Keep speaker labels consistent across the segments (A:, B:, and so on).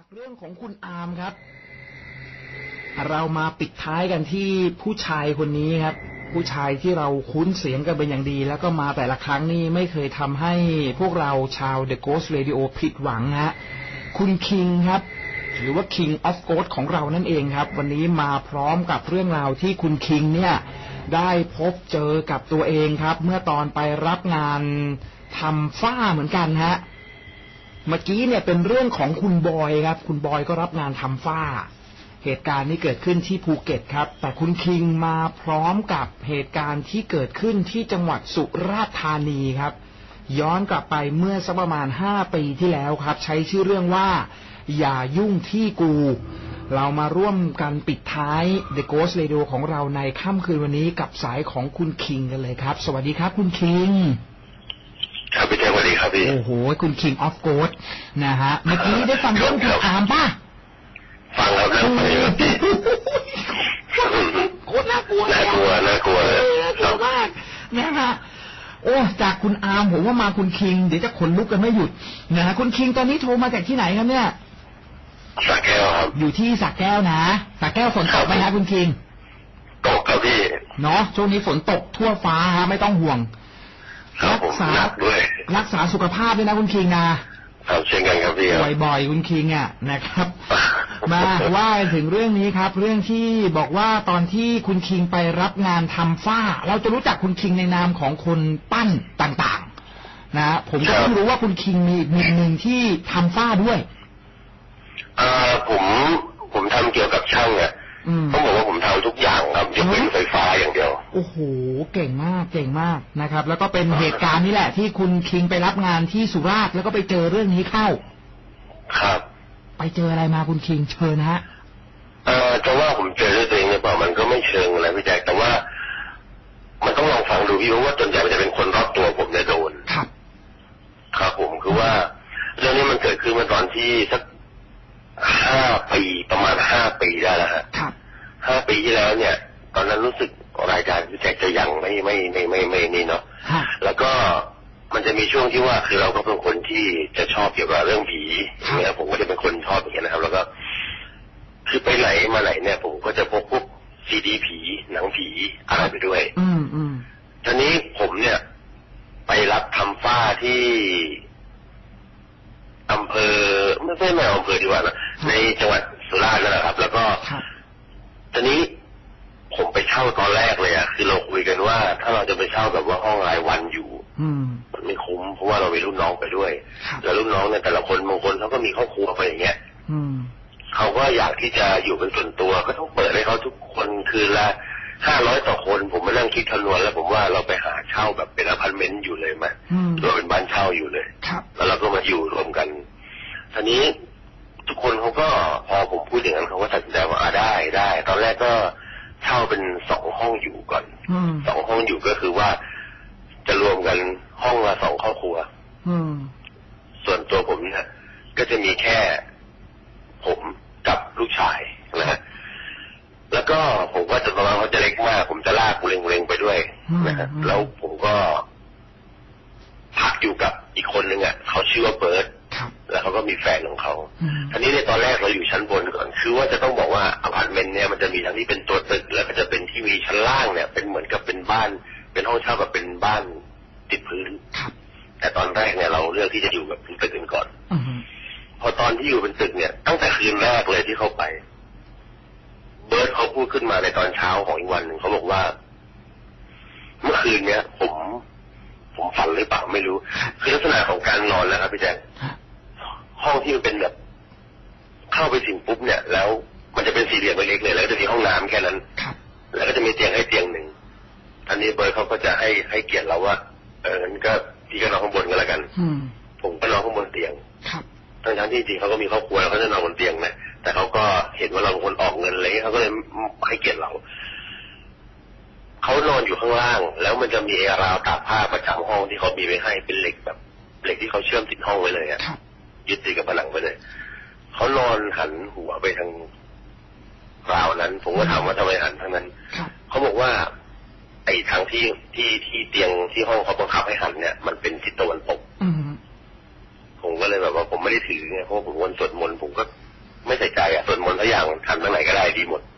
A: จากเรื่องของคุณอาร์มครับ เรามาปิดท้ายกันที่ผู้ชายคนนี้ครับ ผู้ชายที่เราคุ้นเสียงกันเป็นอย่างดี แล้วก็มาแต่ละครั้งนี่ไม่เคยทำให้พวกเราชาว The Ghost Radio ผิดหวังฮะคุณคิงครับ หรือว่า King of Ghost ของเรานั่นเองครับ วันนี้มาพร้อมกับเรื่องราวที่คุณคิงเนี่ย ได้พบเจอกับตัวเองครับ เมื่อตอนไปรับงานทำฝ้าเหมือนกันฮะ เมื่อกี้เนี่ยเป็นเรื่องของคุณบอยครับ คุณบอยก็รับงานทำฝ้า เหตุการณ์นี้เกิดขึ้นที่ภูเก็ตครับ แต่คุณคิงมาพร้อมกับเหตุการณ์ที่เกิดขึ้นที่จังหวัดสุราษฎร์ธานีครับ ย้อนกลับไปเมื่อสักประมาณ5ปีที่แล้วครับ ใช้ชื่อเรื่องว่า อย่ายุ่งที่กู เรามาร่วมกันปิดท้าย The Ghost Radio ของเราในค่ำคืนวันนี้กับสายของคุณคิงกันเลยครับ สวัสดีครับ คุณคิง
B: ครับพี่แจ๊ค ดีครับพี่
A: โอ้โห คุณ King of Ghost นะฮะ เมื่อกี้ได้ฟังเรื่องคุณอาร์มป่ะ
B: ฟังครับเรื่องนี้ครับพี่
A: โคตรน่ากลัวเลย
B: น่ากลัวน่ากลัวเลย
A: เออน่าก
B: ค
A: ลั
B: รั
A: ว
B: บ
A: มากนะฮะโอ้ จากคุณอาร์มผมว่ามาคุณคิง เดี๋ยวจะขนลุกกันไม่หยุดนะฮะคุณคิงตอนนี้โทรมาจากที่ไหนครับเนี่ย
B: สระแก้วครับ
A: อยู่ที่สักแก้วนะสักแก้วฝนตกไหมฮะคุณคิง
B: ตกครับพี่
A: เนาะช่วงนี้ฝนตกทั่วฟ้าฮะไม่ต้องห่วง
B: ครับผม
A: รัษา
B: หนักด้วย
A: รักษาสุขภาพด้วยนะคุณคิงนะ
B: ครับเช่นกันครับพี่ครับ
A: บ่อยๆคุณคิงอะนะครับ มาว่าถึงเรื่องนี้ครับ เรื่องที่บอกว่าตอนที่คุณคิงไปรับงานทำฝ้า เราจะรู้จักคุณคิงในนามของคนปั้นต่างๆ นะผมก็เพิ่งรู้ว่าคุณคิงมีอีกมุมหนึ่งที่ทำฝ้าด้วย
B: เอ่อผมผมทำเกี่ยวกับช่างเนี่ย
A: อืม
B: ต้องบอกว่าผมทำทุกอย่างครับยกเว้นไฟฟ้าอย่างเดียว
A: โอ้โห เก่งมาก เก่งมากนะครับ แล้วก็เป็นเหตุการณ์นี้แหละ ที่คุณคิงไปรับงานที่สุราษฎร์แล้วก็ไปเจอเรื่องนี้เข้า
B: ครับ
A: ไปเจออะไรมาคุณคิงเชิญฮะ
B: เอ่อจะว่าผมเจอด้วยตัวเองหรือเปล่ามันก็ไม่เชิงอะไรพี่แจ๊คแต่ว่า มันต้องลองฟังดูพี่เพราะว่าจนใหญ่มันจะเป็นคนรอบตัวผมเนี่ยโดน
A: ครับ
B: ครับผมคือว่า เรื่องนี้มันเกิดขึ้นเมื่อตอนที่สักห้าปีประมาณห้าปีได้แล้วฮะ
A: ครับ
B: ห้าปีที่แล้วเนี่ย ตอนนั้นรู้สึกรายการพี่แจ็คจะยังไม่ไม่ไม่ไม่ไม่นี่เนาะ
A: ฮะ
B: แล้วก็มันจะมีช่วงที่ว่าคือเราก็เป็นคนที่จะชอบเกี่ยวกับเรื่องผี
A: ครับ
B: เนี่ยผมก็จะเป็นคนชอบอย่างเงี้ยนะครับ แล้วก็ คือไปไหนมาไหนเนี่ย ผมก็จะพกพวกซีดีผีหนังผีอะไรไปด้วย
A: อืมอืม
B: ทีนี้ผมเนี่ย ไปรับทำฝ้าที่อำเภอไม่ใช่ไม่อำเภอดีกว่านะในจังหวัดสุราษฎร์นั่นแหละครับ แล้วก็
A: ครับ
B: ตอนนี้ผมไปเช่าตอนแรกเลยอะคือเราคุยกันว่า ถ้าเราจะไปเช่าแบบว่าห้องรายวันอยู่
A: อืม
B: มันไม่คุ้มเพราะว่าเรามีรุ่นน้องไปด้วย
A: ครับ
B: แล้วรุ่นน้องเนี่ยแต่ละคนบางคนเขาก็มีครอบครัวไปอย่างเงี้ย
A: อืม
B: เขาก็อยากที่จะอยู่เป็นส่วนตัวก็ต้องเปิดให้เขาทุกคนคืนละห้าร้อยต่อคนผมมานั่งคิดคำนวณแล้วผมว่าเราไปหาเช่าแบบเป็นอพาร์ตเมนต์อยู่เลยไหม
A: อืม
B: หรือว่าเป็นบ้านเช่าอยู่เลย
A: ครับ
B: แล้วเราก็มาอยู่รวมกันทีนี้ทุกคนเขาก็พอผมพูดอย่างนั้นเขาก็ตัดสินใจว่าอ่าได้ได้ ตอนแรกก็เช่าเป็นสองห้องอยู่ก่อน
A: อืม
B: สองห้องอยู่ก็คือว่า จะรวมกันห้องละสองครอบครัว
A: อืม
B: ส่วนตัวผมเนี่ยก็จะมีแค่ผมกับลูกชายนะฮะแล้วก็ผมก็จะประมาณเขาจะเล็กมาก ผมจะลากกูเล็งๆไปด้วยนะฮะ
A: อืม
B: แล้วผมก็ พักอยู่กับอีกคนนึงอะเขาชื่อว่าเบิร์ต
A: ครับ
B: แล้วเขาก็มีแฟนของเขา
A: อืม
B: ทีนี้ในตอนแรกเราอยู่ชั้นบนก่อน คือว่าจะต้องบอกว่าอพาร์ตเมนต์เนี่ยมันจะมีทั้งที่เป็นตัวตึก แล้วก็จะเป็นที่มีชั้นล่างเนี่ย เป็นเหมือนกับเป็นบ้าน เป็นห้องเช่าแบบเป็นบ้านติดพื้น
A: ครับ
B: แต่ตอนแรกเนี่ยเราเลือกที่จะอยู่แบบเป็นตึกกันก่อน
A: อืม
B: พอตอนที่อยู่เป็นตึกเนี่ย ตั้งแต่คืนแรกเลยที่เข้าไป เบิร์ตเขาพูดขึ้นมาในตอนเช้าของอีกวันหนึ่งเขาบอกว่า เมื่อคืนเนี่ยผม ผมฝันหรือเปล่าไม่รู้ คือลักษณะของการนอนแล้วครับพี่แจ๊ค
A: ฮะ
B: ห้องที่มันเป็นแบบ เข้าไปถึงปุ๊บเนี่ย แล้วมันจะเป็นสี่เหลี่ยมเล็กๆเลยแล้วก็จะมีห้องน้ำแค่นั้น
A: ครับ
B: แล้วก็จะมีเตียงให้เตียงหนึ่งอันนี้เบิร์ตเขาก็จะให้ให้เกียรติเราว่า เอองั้นก็พี่ก็นอนข้างบนก็แล้วกัน
A: อืม
B: ผมก็นอนข้างบนเตียง
A: ครับ
B: ทั้งทั้งๆที่จริงเขาก็มีครอบครัวแล้วเขาจะนอนบนเตียงนะแต่เขาก็เห็นว่าเราเป็นคนออกเงินอะไรเงี้ยเขาก็เลยให้เกียรติเรา เขานอนอยู่ข้างล่าง แล้วมันจะมีไอ้ราวตากผ้าประจำห้องที่เขามีไว้ให้เป็นเหล็กแบบเหล็กที่เขาเชื่อมติดห้องไว้เลยอะ
A: ครับ
B: ยึดติดกับผนังไปเลยเขานอนหันหัวไปทางราวนั้น ผมก็ถามว่าทำไมหันทางนั้น
A: ครับ
B: เขาบอกว่า ไอ้ทางที่ที่ที่เตียงที่ห้องเขาบังคับให้หันเนี่ยมันเป็นทิศตะวันตก
A: อืม
B: ผมก็เลยแบบว่าผมไม่ได้ถือไงเพราะว่าผมวันสวดมนต์ผมก็หันทางไหนก็ได้ดีหมด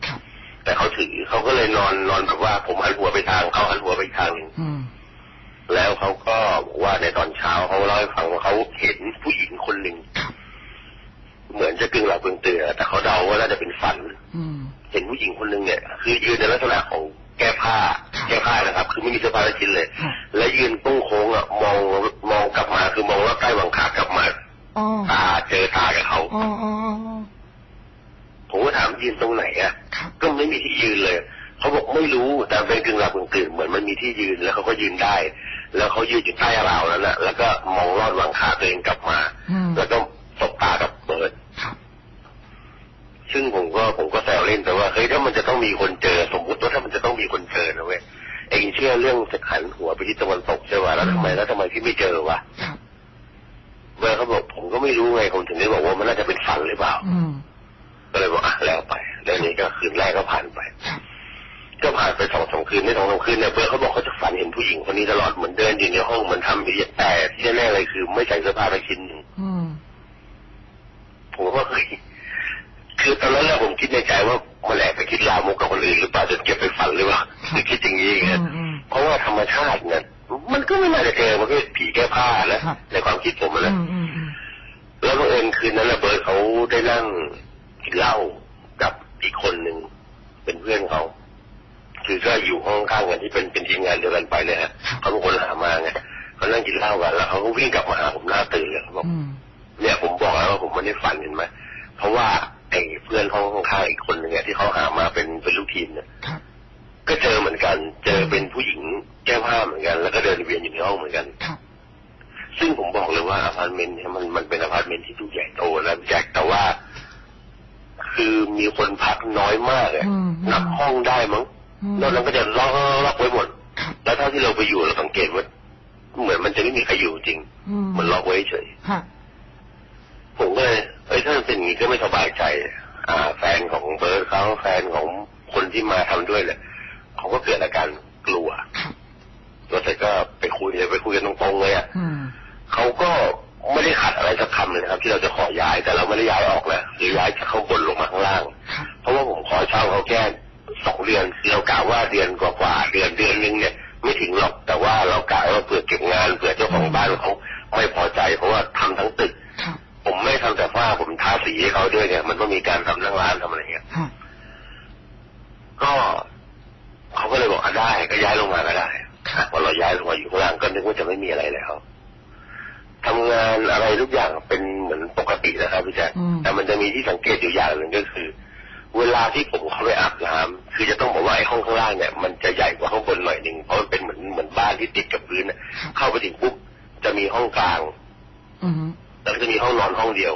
A: ครับ
B: แต่เขาถือเขาก็เลยนอนนอนแบบว่า ผมหันหัวไปทางเขาหันหัวไปอีกทางหนึ่ง
A: อืม
B: แล้วเขาก็บอกว่าในตอนเช้าเขาเล่าให้ฟังว่าเขาเห็นผู้หญิงคนหนึ่ง
A: ครับ
B: เหมือนจะกึ่งหลับกึ่งตื่นอะแต่เขาเดาว่าน่าจะเป็นฝัน
A: อืม
B: เห็นผู้หญิงคนหนึ่งเนี่ยคือยืนในลักษณะของแก้ผ้า
A: ครับ
B: แก้ผ้านะครับ คือไม่มีเสื้อผ้าทั้งชิ้นเลย
A: ครับ
B: และยืนตุ้งโค้งอะมองมองกลับมาคือมองว่าใกล้วังขากลับมา
A: อ๋อ
B: ตาเจอตากับเขา
A: อ๋ออ๋ออ๋อ
B: ผมก็ถาม ยืนตรงไหนอะ
A: ครับ
B: ก็ไม่มีที่ยืนเลยเขาบอกไม่รู้แต่เป็นกึ่งหลับกึ่งตื่นเหมือนมันมีที่ยืนแล้วเขาก็ยืนได้ แล้วเขายืนอยู่ใต้ราวนั้นแหละแล้วก็มองลอดหวังขาตัวเองกลับมา
A: อืม
B: แล้วก็สบตากับเบิร์ด
A: ครับ
B: ซึ่งผมก็ผมก็แซวเล่นแต่ว่าเฮ้ยถ้ามันจะต้องมีคนเจอ สมมติว่าถ้ามันจะต้องมีคนเจอนะเว้ยเองเชื่อเรื่องจะหันหัวไปที่ตะวันตกใช่ไหมแล้วทำไมแล้วทำไมพี่ไม่เจอวะ
A: ครับ
B: เบิร์ดเขาบอกผมก็ไม่รู้ไงผมถึงได้บอกว่ามันน่าจะเป็นฝันหรือเปล่า
A: อืม
B: ก็เลยบอกอะแล้วไปแล้วนี้ก็คืนแรกก็ผ่านไป
A: ครับ
B: ก็ผ่านไปสองสามคืนไม่สองสามคืนเนี่ยเบิร์ดเขาบอกเขาจะฝันเห็นผู้หญิงคนนี้ตลอดเหมือนเดินอยู่ในห้องเหมือนทำพิธีแต่ที่แน่ๆเลยคือ ไม่ใส่เสื้อผ้าไปชิ้นหนึ่ง
A: อืม
B: ผมก็เฮ้ยคือตอนนั้นแหละผมคิดในใจว่ามันแอบไปคิดลามกกับคนอื่นหรือเปล่าจนเก็บไปฝันหรือเปล่าคือคิดอย่างนี้
A: อื
B: ไง
A: มอืม
B: เพราะว่าธรรมชาติเนี่ยมันก็ไม่น่าจะเจอมันก็ผีแก้ผ้านะครับในความคิดผม
A: อื
B: นะ
A: มอืมอืม
B: แล้วบังเอิญคืนนั้นนะเบิร์ดเขาได้นั่ง กินเหล้ากับอีกคนหนึ่งเป็นเพื่อนเขาคือก็อยู่ห้องข้างกันที่เป็นเป็นทีมงานเดียวกันไปเลยฮะเขาเป็นคนหามาไงเขานั่งกินเหล้ากันแล้วเขาก็วิ่งกลับมาหาผมหน้าตื่นเลยเขาบอก
A: อืม
B: เนี่ยผมบอกแล้วว่าผมไม่ได้ฝันเห็นไหมเพราะว่าไอ้เพื่อนห้องข้างๆอีกคนหนึ่งเนี่ยที่เขาหามาเป็นเป็นลูกทีมเนี่ย
A: ครับ
B: ก็เจอเหมือนกัน เจอเป็นผู้หญิงแก้ผ้าเหมือนกัน แล้วก็เดินเวียนอยู่ในห้องเหมือนกัน
A: ครับ
B: ซึ่งผมบอกเลยว่าอพาร์ตเมนต์เนี่ยมันมันเป็นอพาร์ตเมนต์ที่ดูใหญ่โตนะแจ็คแต่ว่า คือมีคนพักน้อยมากอะ
A: อืม
B: นับห้องได้มั้ง
A: อืม
B: นอกนั้นก็จะล็อกล็อกไว้หมด
A: ครับ
B: แล้วเท่าที่เราไปอยู่เราสังเกตว่าเหมือนมันจะไม่มีใครอยู่จริง
A: อืม
B: มันล็อกไว้เฉย
A: ฮะ
B: ผมก็เลยเอ้ยถ้ามันเป็นอย่างนี้ก็ไม่สบายใจ อ่า แฟนของเบิร์ดเขาแฟนของคนที่มาทำด้วยเนี่ยเขาก็เกิดอาการกลัว
A: ครับ
B: แล้วแต่ก็ไปคุยเลยไปคุยกันตรงๆเลยอะ
A: อืม
B: เขาก็ ไม่ได้ขัดอะไรสักคำเลยนะครับ ที่เราจะขอย้ายแต่เราไม่ได้ย้ายออกนะคือย้ายจากข้างบนลงมาข้างล่าง
A: ครับ
B: เพราะว่าผมขอเช่าเขาแค่สองเดือนคือเรากะว่าเดือนกว่าๆเดือนเดือนนึงเนี่ยไม่ถึงหรอกแต่ว่าเรากะว่าเผื่อเก็บงานเผื่อเจ้าของบ้านเขาไม่พอใจ เพราะว่าทำทั้งตึก
A: ครับ
B: ผมไม่ทำแต่ฝ้าผมทาสีให้เขาด้วยเนี่ยมันต้องมีการทำนั่งร้านทำอะไรเงี้ย
A: ฮะ
B: ก็เขาก็เลยบอกอะได้ก็ย้ายลงมาก็ได้
A: ครับ
B: พอเราย้ายลงมาอยู่ข้างล่างก็นึกว่าจะไม่มีอะไรแล้ว ทำงานอะไรทุกอย่างเป็นเหมือนปกตินะครับพี่แจ๊ค
A: อืม
B: แต่มันจะมีที่สังเกตอยู่อย่างหนึ่งก็คือ เวลาที่ผมเข้าไปอาบน้ำคือจะต้องบอกว่าไอ้ห้องข้างล่างเนี่ยมันจะใหญ่กว่าข้างบนหน่อยหนึ่งเพราะมันเป็นเหมือนเหมือนบ้านที่ติดกับพื้นน่ะเข้าไปถึงปุ๊บจะมีห้องกลาง
A: อืม
B: แล้วก็จะมีห้องนอนห้องเดียว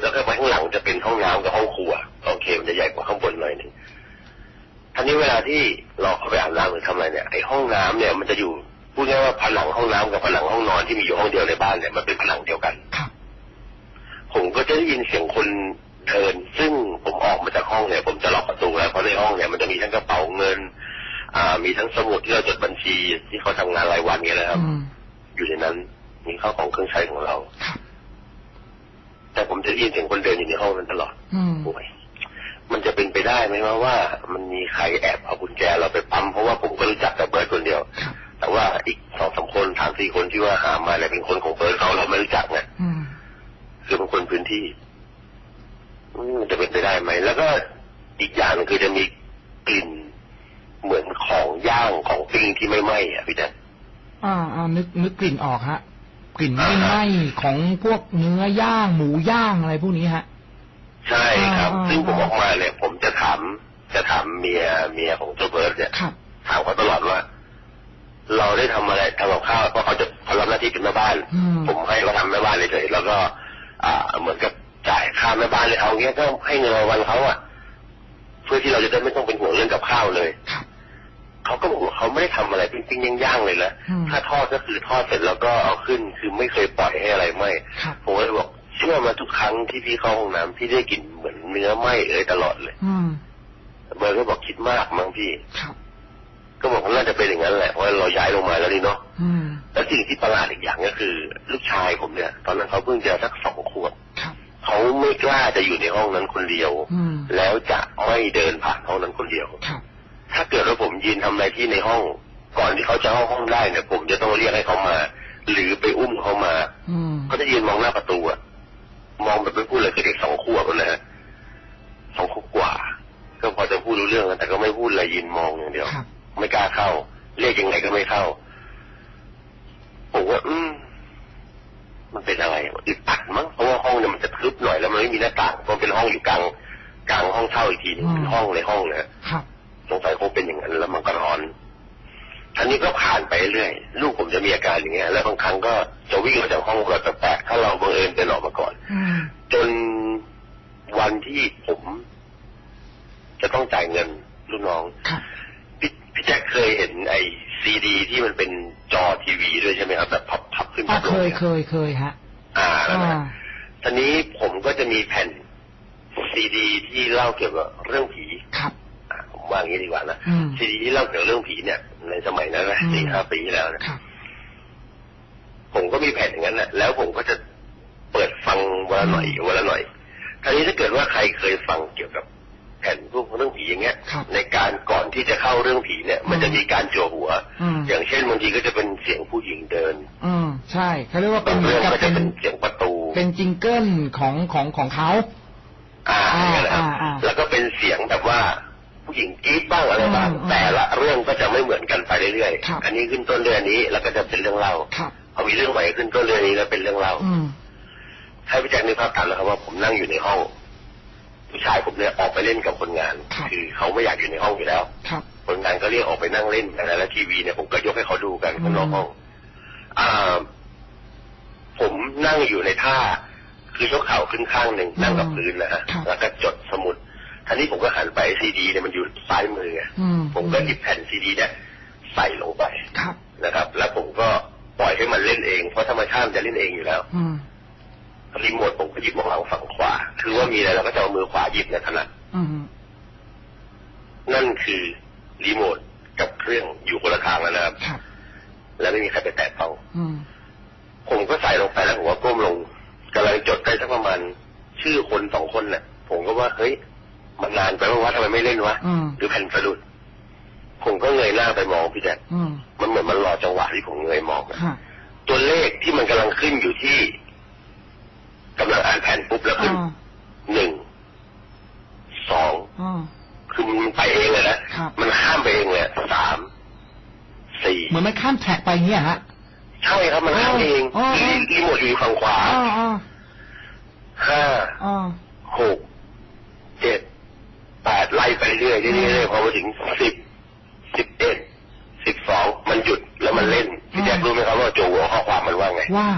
B: แล้วก็ไปข้างหลังจะเป็นห้องน้ำกับห้องครัวโอเค มันจะใหญ่กว่าข้างบนหน่อยหนึ่งทีนี้เวลาที่เราเข้าไปอาบน้ำหรือทำอะไรเนี่ยไอ้ห้องน้ำเนี่ยมันจะอยู่ พูดง่ายๆว่าผนังห้องน้ำกับผนังห้องนอนที่มีอยู่ห้องเดียวในบ้านเนี่ยมันเป็นผนังเดียวกัน
A: ครับ
B: ผมก็จะได้ยินเสียงคนเดิน ซึ่งผมออกมาจากห้องเนี่ย ผมจะล็อกประตูแล้วเพราะในห้องเนี่ยมันจะมีทั้งกระเป๋าเงิน อ่า มีทั้งสมุดที่เราจดบัญชีที่เขาทำงานรายวันเนี่ยนะครับ
A: อืม
B: อยู่ในนั้นมีข้าวของเครื่องใช้ของเรา
A: ครับ
B: แต่ผมจะได้ยินเสียงคนเดินอยู่ในห้องนั้นตลอด
A: อืม
B: โอ้ยมันจะเป็นไปได้ไหมว่าว่า มันมีใครแอบเอากุญแจเราไปปั๊มเพราะว่าผมก็รู้จักแต่เบิ ว่าอีกสองสามคนสามสี่คนที่ว่าหามาเนี่ยเป็นคนของเบิร์ดเขาเราไม่รู้จักไง
A: อืม
B: คือเป็นคนพื้นที่อืมมันจะเป็นไปได้ไหม แล้วก็อีกอย่างหนึงคือจะมีกลิ่นเหมือนของย่างของปิ้งที่ไม่ไหม้อะพี่แจ๊ค
A: อ่าอ่านึกนึกกลิ่นออกฮะ กลิ่นไม่ไหม้ของพวกเนื้อย่างหมูย่างอะไรพวกนี้ฮะ
B: ใช่ครับ
A: อ่า
B: ซึ่งผมออกมาเนี่ย ผมจะถามจะถามเมียเมียของเจ้าเบิร์ดเนี่ย
A: ครับ
B: ถามเขาตลอดว่า เราได้ทำอะไรทำกับข้าวเพราะเขาจะเขารับหน้าที่เป็นแม่บ้าน
A: อืม
B: ผมให้เขาทำแม่บ้านเลยเลยแล้วก็ อ่า เหมือนกับจ่ายค่าแม่บ้านเลยเอาเงี้ยก็ให้เงินรางวันเขาอะเพื่อที่เราจะได้ไม่ต้องเป็นห่วงเรื่องกับข้าวเลย
A: ครับ
B: เขาก็บอกว่าเขาไม่ได้ทำอะไรปิ้งๆย่างๆเลยนะ
A: อืม
B: ถ้าทอดก็คือทอดเสร็จแล้วก็เอาขึ้นคือไม่เคยปล่อยให้อะไรไหม
A: ครับ
B: ผมก็เลยบอกเชื่อมาทุกครั้งที่พี่เข้าห้องน้ำพี่ได้กลิ่นเหมือนเนื้อไหม้เอ่ยตลอดเลย
A: อืม
B: เบิร์ดก็บอกคิดมากมั้งพี่
A: ครับ
B: ก็บอกว่าน่าจะเป็นอย่างนั้นแหละเพราะเราย้ายลงมาแล้วนี่เนาะ
A: อืม
B: แล้วสิ่งที่ประหลาดอีกอย่างก็คือ ลูกชายผมเนี่ย ตอนนั้นเขาเพิ่งจะสักสองขวบ
A: ครับ
B: ผเขาไม่กล้าจะอยู่ในห้องนั้นคนเดียว
A: อืม
B: แล้วจะไม่เดินผ่านห้องนั้นคนเดียว
A: ครับ
B: ถ้าเกิดว่าผมยืนทำอะไรที่ในห้อง ก่อนที่เขาจะเข้าห้องได้เนี่ย ผมจะต้องเรียกให้เขามา หรือไปอุ้มเขามา
A: อืม
B: เขาจะยืนมองหน้าประตูอะมองแบบไม่พูดเลยคือเด็กสองขวบนะฮะสองขวบกว่า ก็พอจะพูดรู้เรื่องนะแต่ก็ไม่พูดอะไรยืนมองอย่างเดียว
A: ครับ
B: ไม่กล้าเข้า เรียกยังไงก็ไม่เข้าผมว่าอืมมันเป็นอะไรวะอึดอัดมั้งเพราะว่าห้องเนี่ยมันจะทึบหน่อยแล้วมันไม่มีหน้าต่างมันเป็นห้องอยู่กลางกลางห้องเช่าอีกทีหนึง
A: อืม
B: เป็นห้องในห้องเลย
A: ครับ
B: สงสัยคงเป็นอย่างนั้นแล้วมันก็ร้อนทีนี้ก็ผ่านไปเรื่อยลูกผมจะมีอาการอย่างเงี้ย แล้วบางครั้งก็จะวิ่งออกจากห้องแบบแปลกๆถ้าเราบังเอิญเดินออกมาก่อน
A: อืม
B: จนวันที่ผม จะต้องจ่ายเงินลูกน้อง
A: ครับ
B: พี่พี่แจ็คเคยเห็นไอ้ซีดีที่มันเป็นจอทีวีด้วยใช่ไหมครับ แบบพับพับขึ้น
A: อ่า
B: พับล
A: เค
B: ง
A: ย
B: นี่
A: เคยเคยฮะ
B: อ่านั่น
A: อ่า
B: นะทีนี้ผมก็จะมีแผ่นซีดี ที่เล่าเกี่ยวกับเรื่องผี
A: ครับ
B: อะผมว่าอย่างนี้ดีกว่านะ
A: อืม
B: ซีดีที่เล่าเกี่ยวกับเรื่องผีเนี่ย ในสมัยนั้นนะ
A: อืม
B: สี่ห้าปีที่แล้วนะครับผมก็มีแผ่นอย่างนั้นแหละแล้วผมก็จะเปิดฟังวันละหน่อยวันละหน่อยทีนี้ถ้าเกิดว่าใครเคยฟังเกี่ยวกับแผ่นพวกเรื่องผีอย่างเงี้ย
A: ครับ
B: ในการก่อนที่จะเข้าเรื่องผีเนี่ย มัน
A: อืม
B: จะมีการจั่วหัว
A: อืม
B: อย่างเช่นบางทีก็จะเป็นเสียงผู้หญิงเดิน
A: อืมใช่เขาเรียกว่าเป็
B: บานง
A: เหมือ
B: เรื่
A: น
B: อง
A: กับ
B: ก็จะ
A: เป็น
B: เป็นเสียงประตู
A: เป็นจิงเกิลของของของเขา
B: อ่า
A: อ่า
B: อย่างเงี้ยนะครับ
A: อ่าอ่า
B: แล้วก็เป็นเสียงแบบว่าผู้หญิงกรี๊ดบ้างอะไรบ้าง
A: อืมอืม
B: แต่ละเรื่องก็จะไม่เหมือนกันไปเรื่อย
A: ครับ
B: ๆอันนี้ขึ้นต้นเรื่องนี้แล้วก็จะเป็นเรื่องเล่า
A: ครับ
B: พอมีเรื่องใหม่ขึ้นต้นเรื่องนี้แล้วเป็นเรื่องเล่า
A: อืม
B: ให้พี่แจ็คนึกภาพตามนะครับว่าผมนั่งอยู่ในห้อง ผู้ชายผมเนี่ยออกไปเล่นกับคนงาน
A: ครับ
B: อเขาไม่อยากอยู่ในห้องอยู่แล้ว
A: ครับ
B: คนงานก็เรียกออกไปนั่งเล่นกันแล้วทีวีเนี่ยผมก็ยกให้เขาดูกันข้างนอกห้องอ่า ผมนั่งอยู่ในท่า คือยกเข่าขึ้นข้างหนึ่งนั่งกับพื้นนะฮะ
A: ครับ
B: แล้วก็จดสมุดทีนี้ผมก็หันไปซีดีเนี่ยมันอยู่ซ้ายมือไง
A: อืม
B: ผมก็หยิบแผ่นซีดีเนี่ยใส่ลงไป
A: ครับ
B: นะครับ แล้วผมก็ปล่อยให้มันเล่นเอง เพราะธรรมชาติมันจะเล่นเองอยู่แล้ว
A: อืม
B: รีโมทผมก็หยิบมาหลังฝั่งขวา คือว่ามีอะไรเราก็จะเอามือขวาหยิบในถนัด
A: อืม
B: นั่นคือรีโมทกับเครื่องอยู่คนละทางแล้วนะครับ
A: ครับ
B: แล้วไม่มีใครไปแตะต้อง
A: อืม
B: ผมก็ใส่ลงไปแล้วผมก็ก้มลงกำลังจดได้สักประมาณชื่อคนสองคนน่ะ ผมก็ว่าเฮ้ยมันนานไปว่าทำไมไม่เล่นวะ
A: อืม
B: หรือแผ่นสะดุดผมก็เงยหน้าไปมองพี่แจ๊ค
A: อืม
B: มันเหมือนมันรอจังหวะที่ผมเงยมองอะ
A: ฮะ
B: ตัวเลขที่มันกำลังขึ้นอยู่ที่ กำลังอ่านแผ่นปุ๊บแล้วขึ้น
A: อ่า
B: หนึ่งสอง
A: อ่า
B: คือมันไปเองเลยนะครับมันข้ามไปเองเลยสามสี่
A: เหมือนมันข้ามแท็กไปอย่างเงี้ยฮะ
B: ใช่ครับมันข้ามไปเอง
A: อ๋ออ๋อ
B: รีรีโมทอยู่ฝั่งขวา
A: อ่าอ่า
B: ห้า
A: อ่า
B: หกเจ็ดแปดไล่ไปเรื่อยๆเรื่อยๆเรื่อยๆพอมาถึงสิบสิบเอ็ดสิบสองมันหยุดแล้วมันเล่นพี่แจ๊ครู้ไหมครับว่าโจหัวข้อความมันว่าไง
A: ว่า